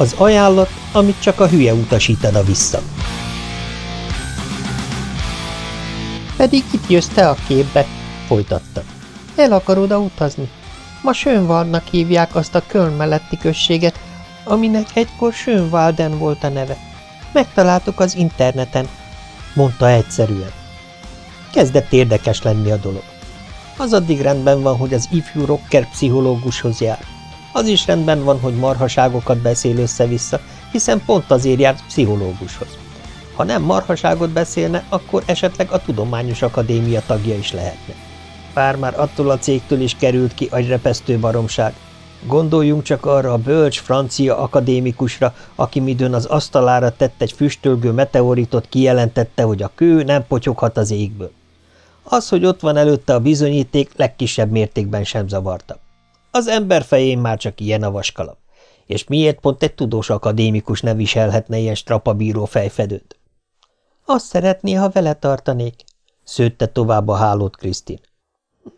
Az ajánlat, amit csak a hülye utasítana vissza. Pedig itt jössz te a képbe, folytatta. El akar oda utazni. Ma Sönvaldnak hívják azt a Köln melletti községet, aminek egykor Sönvalden volt a neve. Megtaláltuk az interneten, mondta egyszerűen. Kezdett érdekes lenni a dolog. Az addig rendben van, hogy az ifjú rocker pszichológushoz jár. Az is rendben van, hogy marhaságokat beszél össze-vissza, hiszen pont azért jár pszichológushoz. Ha nem marhaságot beszélne, akkor esetleg a Tudományos Akadémia tagja is lehetne. Bár már attól a cégtől is került ki agyrepesztő baromság. Gondoljunk csak arra a bölcs francia akadémikusra, aki midőn az asztalára tett egy füstölgő meteoritot kijelentette, hogy a kő nem potyoghat az égből. Az, hogy ott van előtte a bizonyíték, legkisebb mértékben sem zavarta. Az ember fején már csak ilyen a vaskalap. És miért pont egy tudós akadémikus ne viselhetne ilyen strapabíró fejfedőt? Azt szeretné, ha vele tartanék, szőtte tovább a hálót Krisztin.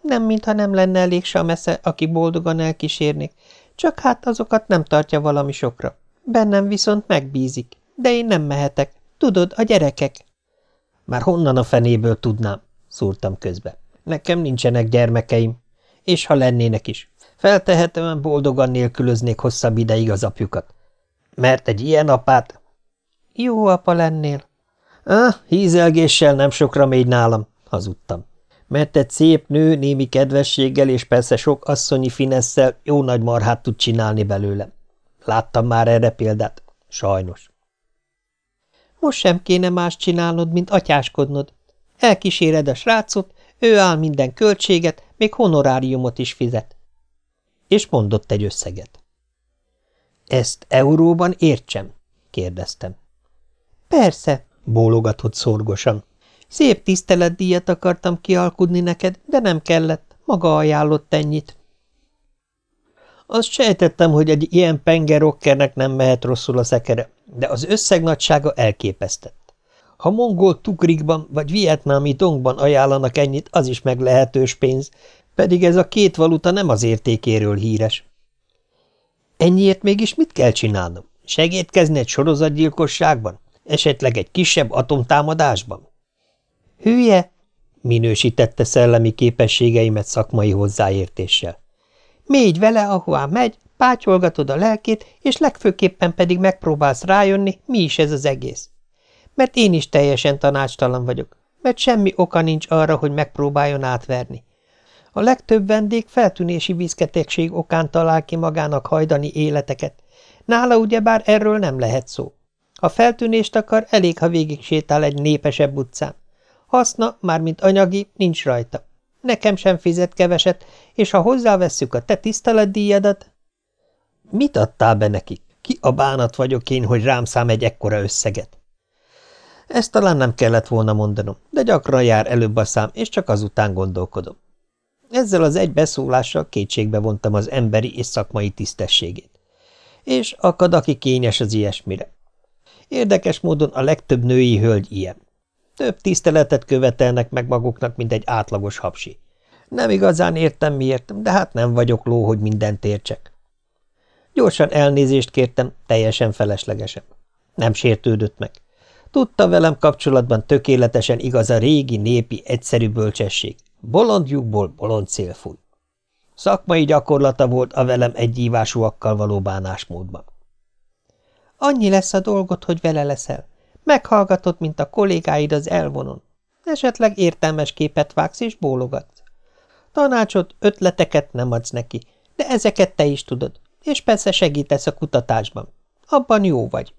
Nem, mintha nem lenne elég mesze, aki boldogan elkísérnék, csak hát azokat nem tartja valami sokra. Bennem viszont megbízik, de én nem mehetek. Tudod, a gyerekek. Már honnan a fenéből tudnám? szúrtam közbe. Nekem nincsenek gyermekeim, és ha lennének is. Feltehetően boldogan nélkülöznék hosszabb ideig az apjukat. Mert egy ilyen apát... Jó apa lennél. Ah, hízelgéssel nem sokra mégy nálam, hazudtam. Mert egy szép nő némi kedvességgel és persze sok asszonyi finesszel jó nagy marhát tud csinálni belőlem. Láttam már erre példát. Sajnos. Most sem kéne más csinálnod, mint atyáskodnod. Elkíséred a srácot, ő áll minden költséget, még honoráriumot is fizet. És mondott egy összeget. Ezt euróban értsem? kérdeztem. Persze, bólogatott szorgosan. Szép tiszteletdíjat akartam kialkudni neked, de nem kellett, maga ajánlott ennyit. Azt sejtettem, hogy egy ilyen penge rockernek nem mehet rosszul a szekere, de az összeg nagysága elképesztett. Ha mongol tukrikban vagy vietnámi dongban ajánlanak ennyit, az is meglehetős pénz, pedig ez a két valuta nem az értékéről híres. Ennyiért mégis mit kell csinálnom? Segítkezni egy sorozatgyilkosságban? Esetleg egy kisebb atomtámadásban? Hülye! minősítette szellemi képességeimet szakmai hozzáértéssel. Mégy vele, ahová megy, pátyolgatod a lelkét, és legfőképpen pedig megpróbálsz rájönni, mi is ez az egész. Mert én is teljesen tanácstalan vagyok, mert semmi oka nincs arra, hogy megpróbáljon átverni. A legtöbb vendég feltűnési vízketegség okán talál ki magának hajdani életeket. Nála ugyebár erről nem lehet szó. Ha feltűnést akar, elég, ha végig sétál egy népesebb utcán. Haszna, mármint anyagi, nincs rajta. Nekem sem fizet keveset, és ha hozzávesszük a te tiszteletdíjadat... Mit adtál be neki? Ki a bánat vagyok én, hogy rám szám egy ekkora összeget? Ezt talán nem kellett volna mondanom, de gyakran jár előbb a szám, és csak azután gondolkodom. Ezzel az egy beszólással kétségbe vontam az emberi és szakmai tisztességét. És akad, aki kényes az ilyesmire. Érdekes módon a legtöbb női hölgy ilyen. Több tiszteletet követelnek meg maguknak, mint egy átlagos hapsi. Nem igazán értem miért, de hát nem vagyok ló, hogy mindent értsek. Gyorsan elnézést kértem, teljesen feleslegesen. Nem sértődött meg. Tudta velem kapcsolatban tökéletesen igaz a régi népi egyszerű bölcsesség. Bolondjukból bolond szélfúj. Szakmai gyakorlata volt a velem egyívásúakkal való bánásmódban. Annyi lesz a dolgot, hogy vele leszel. Meghallgatod, mint a kollégáid az elvonon. Esetleg értelmes képet vágsz és bólogatsz. Tanácsot, ötleteket nem adsz neki, de ezeket te is tudod, és persze segítesz a kutatásban. Abban jó vagy.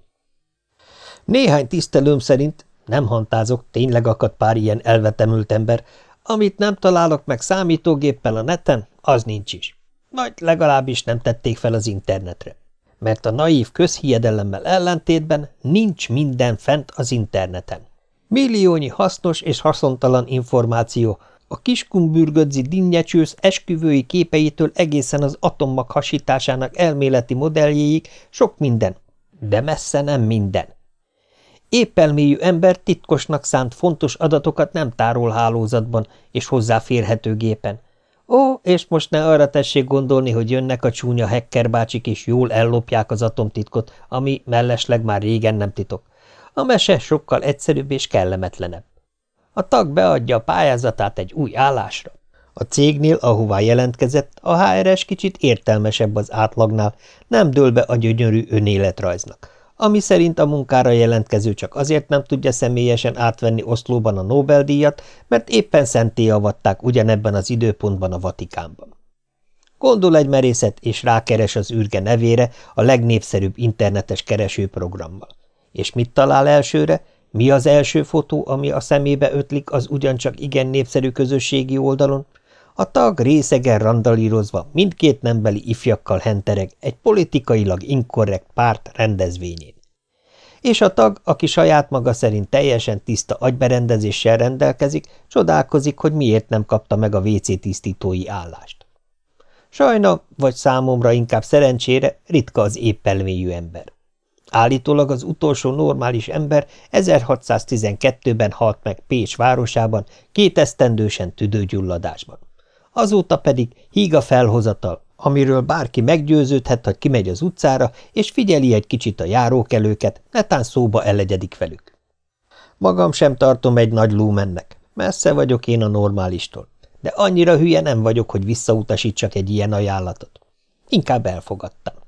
Néhány tisztelőm szerint, nem hantázok, tényleg akad pár ilyen elvetemült ember, amit nem találok meg számítógéppel a neten, az nincs is. Vagy legalábbis nem tették fel az internetre. Mert a naív közhiedelemmel ellentétben nincs minden fent az interneten. Milliónyi hasznos és haszontalan információ, a kiskumbürgödzi dinnyecsősz esküvői képeitől egészen az atommag hasításának elméleti modelljéig sok minden, de messze nem minden. Éppelmélyű ember titkosnak szánt fontos adatokat nem tárol hálózatban és hozzáférhető gépen. Ó, és most ne arra tessék gondolni, hogy jönnek a csúnya hacker bácsik, és jól ellopják az atomtitkot, ami mellesleg már régen nem titok. A mese sokkal egyszerűbb és kellemetlenebb. A tag beadja a pályázatát egy új állásra. A cégnél, ahová jelentkezett, a HRS kicsit értelmesebb az átlagnál, nem dől be a gyönyörű önéletrajznak ami szerint a munkára jelentkező csak azért nem tudja személyesen átvenni Oszlóban a Nobel-díjat, mert éppen szenté avatták ugyanebben az időpontban a Vatikánban. Gondol egy merészet, és rákeres az űrge nevére a legnépszerűbb internetes keresőprogrammal. És mit talál elsőre? Mi az első fotó, ami a szemébe ötlik az ugyancsak igen népszerű közösségi oldalon? A tag részegen randalírozva mindkét nembeli ifjakkal hentereg egy politikailag inkorrekt párt rendezvényén. És a tag, aki saját maga szerint teljesen tiszta agyberendezéssel rendelkezik, csodálkozik, hogy miért nem kapta meg a WC tisztítói állást. Sajna, vagy számomra inkább szerencsére ritka az épp elmélyű ember. Állítólag az utolsó normális ember 1612-ben halt meg Pécs városában, két esztendősen tüdőgyulladásban. Azóta pedig híg a felhozatal, amiről bárki meggyőződhet, hogy kimegy az utcára, és figyeli egy kicsit a járókelőket, netán szóba elegyedik velük. Magam sem tartom egy nagy lúmennek, messze vagyok én a normálistól, de annyira hülye nem vagyok, hogy visszautasítsak egy ilyen ajánlatot. Inkább elfogadtam.